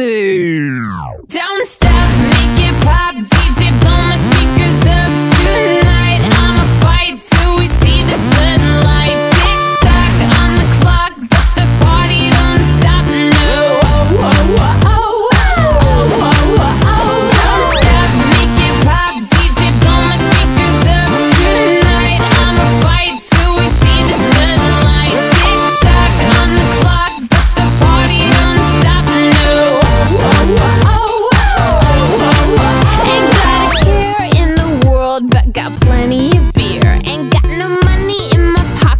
tipsy. Don't stop,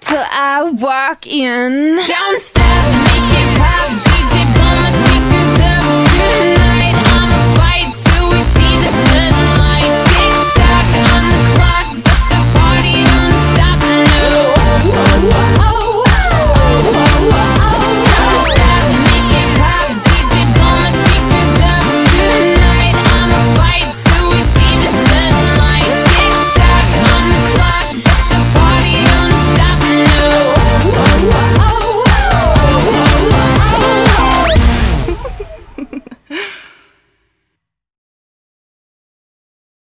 Till I walk in. Don't